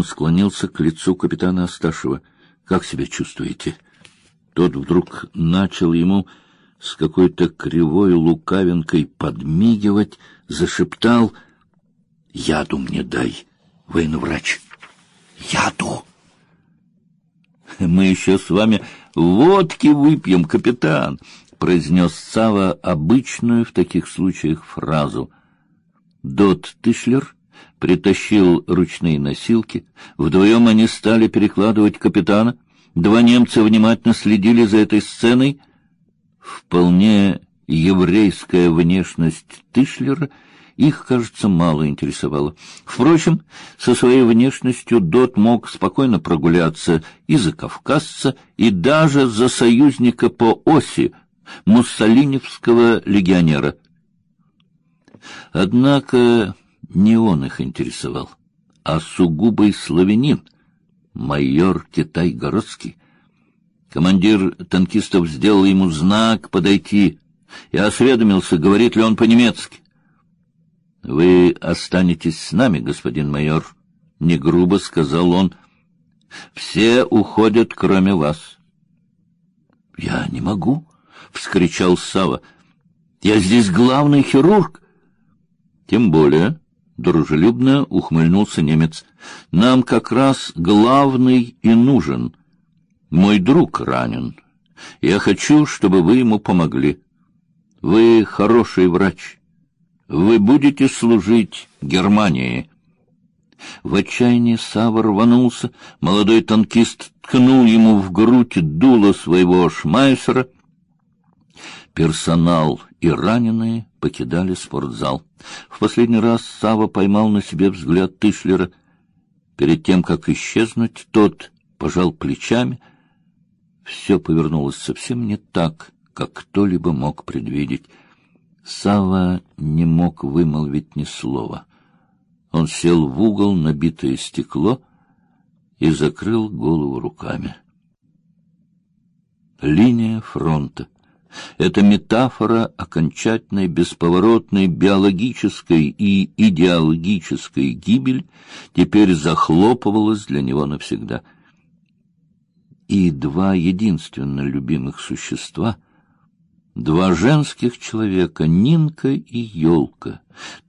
Он склонился к лицу капитана Асташева. Как себя чувствуете? Тот вдруг начал ему с какой-то кривой лукавинкой подмигивать, зашептал: "Яду мне дай, военврач. Яду. Мы еще с вами водки выпьем, капитан", произнес Сава обычную в таких случаях фразу. Дот Тышлер притащил ручные носилки. Вдвоем они стали перекладывать капитана. Два немца внимательно следили за этой сценой. Вполне еврейская внешность Тышлера их, кажется, мало интересовала. Впрочем, со своей внешностью Дот мог спокойно прогуляться и за кавказца, и даже за союзника по оси муссолиневского легионера. Однако не он их интересовал, а сугубый славянин, майор Китай-Городский. Командир танкистов сделал ему знак подойти и осведомился, говорит ли он по-немецки. — Вы останетесь с нами, господин майор, — не грубо сказал он. — Все уходят, кроме вас. — Я не могу, — вскричал Сава. Я здесь главный хирург. — Тем более, — дружелюбно ухмыльнулся немец, — нам как раз главный и нужен. Мой друг ранен. Я хочу, чтобы вы ему помогли. Вы хороший врач. Вы будете служить Германии. В отчаянии Савр рванулся, молодой танкист ткнул ему в грудь дуло своего шмайсера. Персонал и раненые покидали спортзал. В последний раз Сава поймал на себе взгляд Тышлера. Перед тем, как исчезнуть, тот пожал плечами. Все повернулось совсем не так, как кто-либо мог предвидеть. Сава не мог вымолвить ни слова. Он сел в угол, набитое стекло, и закрыл голову руками. Линия фронта — это метафора окончательной, бесповоротной биологической и идеологической гибели теперь захлопывалась для него навсегда. И два единственно любимых существа, два женских человека, Нинка и Ёлка,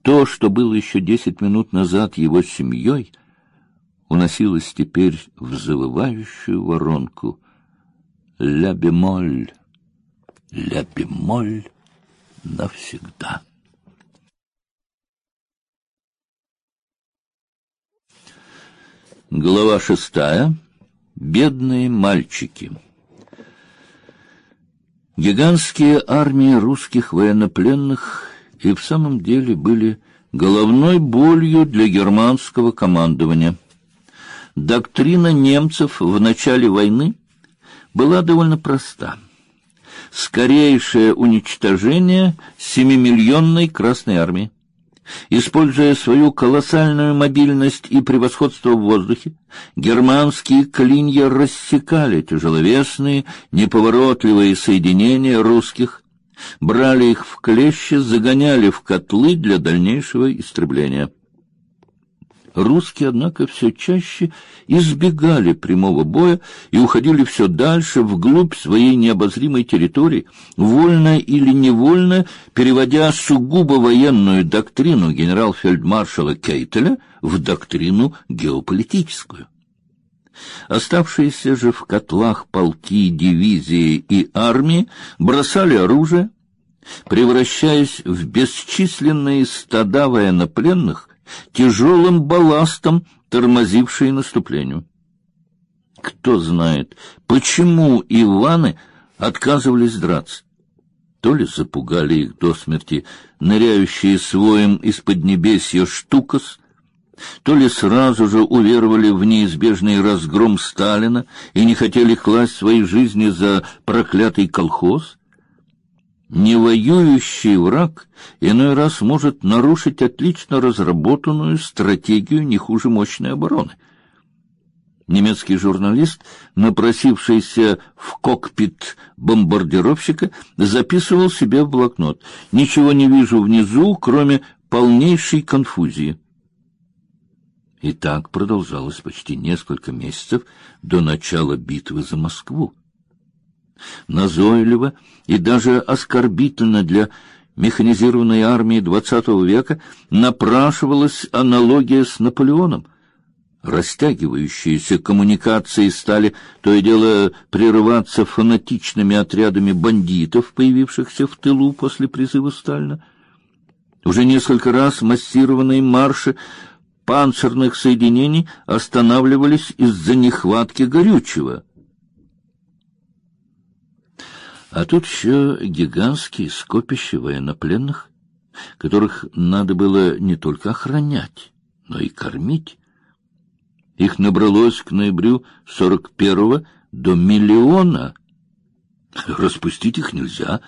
то, что было еще десять минут назад его семьей, уносилось теперь в завывающую воронку. Ля бемоль ля бемоль навсегда. Глава шестая. Бедные мальчики. Гигантские армии русских военнопленных и в самом деле были головной болью для германского командования. Доктрина немцев в начале войны была довольно проста — скорейшее уничтожение семимиллионной Красной армии. Используя свою колоссальную мобильность и превосходство в воздухе, германские клинья рассекали тяжеловесные, неповоротливые соединения русских, брали их в клещи, загоняли в котлы для дальнейшего истребления. Русские, однако, все чаще избегали прямого боя и уходили все дальше вглубь своей необозримой территории, вольно или невольно переводя сугубо военную доктрину генерал-фельдмаршала Кейтеля в доктрину геополитическую. Оставшиеся же в котлах полки, дивизии и армии бросали оружие, превращаясь в бесчисленные стада военнопленных, тяжелым балластом, тормозившие наступлению. Кто знает, почему Иваны отказывались драться? То ли запугали их до смерти ныряющие своим из-под небесья штукас, то ли сразу же уверовали в неизбежный разгром Сталина и не хотели класть свои жизни за проклятый колхоз, Невоюющий враг иной раз может нарушить отлично разработанную стратегию не хуже мощной обороны. Немецкий журналист, напросившийся в кокпит бомбардировщика, записывал себе в блокнот: "Ничего не вижу внизу, кроме полнейшей конфузии". И так продолжалось почти несколько месяцев до начала битвы за Москву. Назойливо и даже оскорбительно для механизированной армии XX века напрашивалась аналогия с Наполеоном. Растягивающиеся коммуникации стали то и дело прерываться фанатичными отрядами бандитов, появившихся в тылу после призыва Сталина. Уже несколько раз массированные марши панцирных соединений останавливались из-за нехватки горючего. А тут еще гигантские скопища военнопленных, которых надо было не только охранять, но и кормить. Их набралось к ноябрю сорок первого до миллиона. Распустить их нельзя.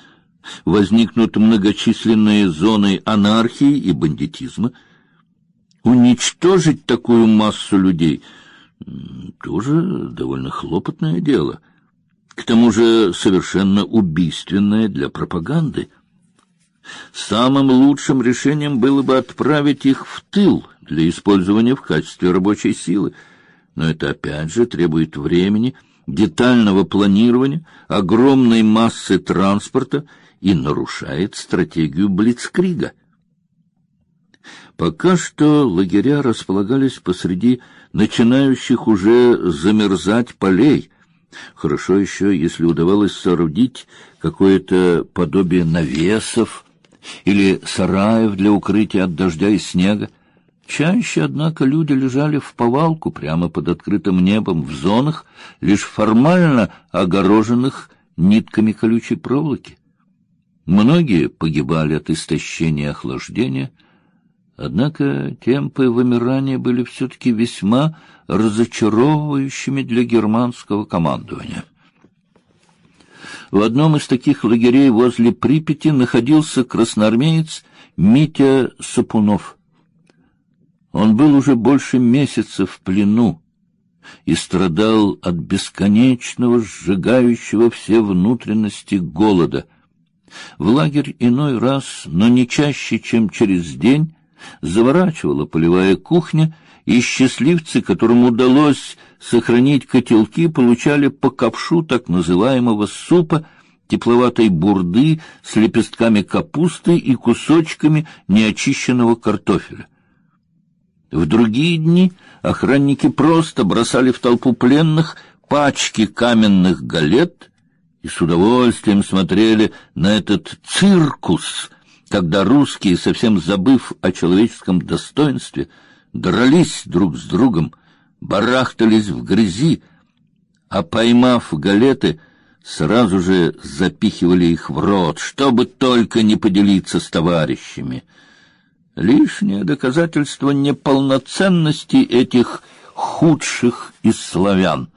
Возникнут многочисленные зоны анархии и бандитизма. Уничтожить такую массу людей тоже довольно хлопотное дело — к тому же совершенно убийственное для пропаганды. Самым лучшим решением было бы отправить их в тыл для использования в качестве рабочей силы, но это опять же требует времени, детального планирования, огромной массы транспорта и нарушает стратегию Блицкрига. Пока что лагеря располагались посреди начинающих уже замерзать полей, Хорошо еще, если удавалось соорудить какое-то подобие навесов или сараев для укрытия от дождя и снега. Чаще, однако, люди лежали в повалку прямо под открытым небом в зонах, лишь формально огороженных нитками колючей проволоки. Многие погибали от истощения и охлаждения, однако темпы вымирания были все-таки весьма разочаровывающими для германского командования. В одном из таких лагерей возле Припяти находился красноармеец Митя Сапунов. Он был уже больше месяца в плену и страдал от бесконечного, сжигающего все внутренности голода. В лагерь иной раз, но не чаще, чем через день, заворачивала полевая кухня, и счастливцы, которым удалось сохранить котелки, получали по ковшу так называемого супа, тепловатой бурды с лепестками капусты и кусочками неочищенного картофеля. В другие дни охранники просто бросали в толпу пленных пачки каменных галет и с удовольствием смотрели на этот циркус, когда русские, совсем забыв о человеческом достоинстве, дрались друг с другом, барахтались в грязи, а поймав галеты, сразу же запихивали их в рот, чтобы только не поделиться с товарищами. Лишнее доказательство неполноценности этих худших из славян.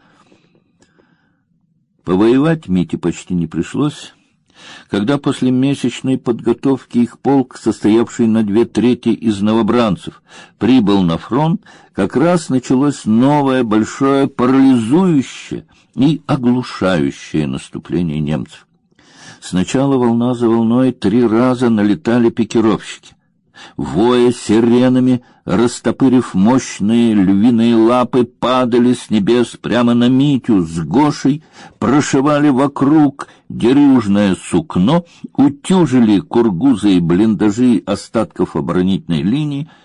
Повоевать Мите почти не пришлось. Когда после месячной подготовки их полк, состоявший на две трети из новобранцев, прибыл на фронт, как раз началось новое большое парализующее и оглушающее наступление немцев. Сначала волна за волной три раза налетали пикировщики воя сиренами, растопырив мощные львиные лапы, падали с небес прямо на Митю с Гошей, прошивали вокруг дерюжное сукно, утюжили кургузы и блиндажи остатков оборонительной линии —